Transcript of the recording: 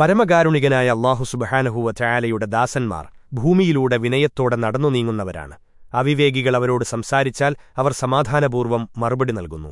പരമകാരുണികനായ അള്ളാഹു സുബഹാനഹുവ ചായാലയുടെ ദാസന്മാർ ഭൂമിയിലൂടെ വിനയത്തോടെ നടന്നു നീങ്ങുന്നവരാണ്. അവിവേകികൾ അവരോട് സംസാരിച്ചാൽ അവർ സമാധാനപൂർവം മറുപടി നൽകുന്നു.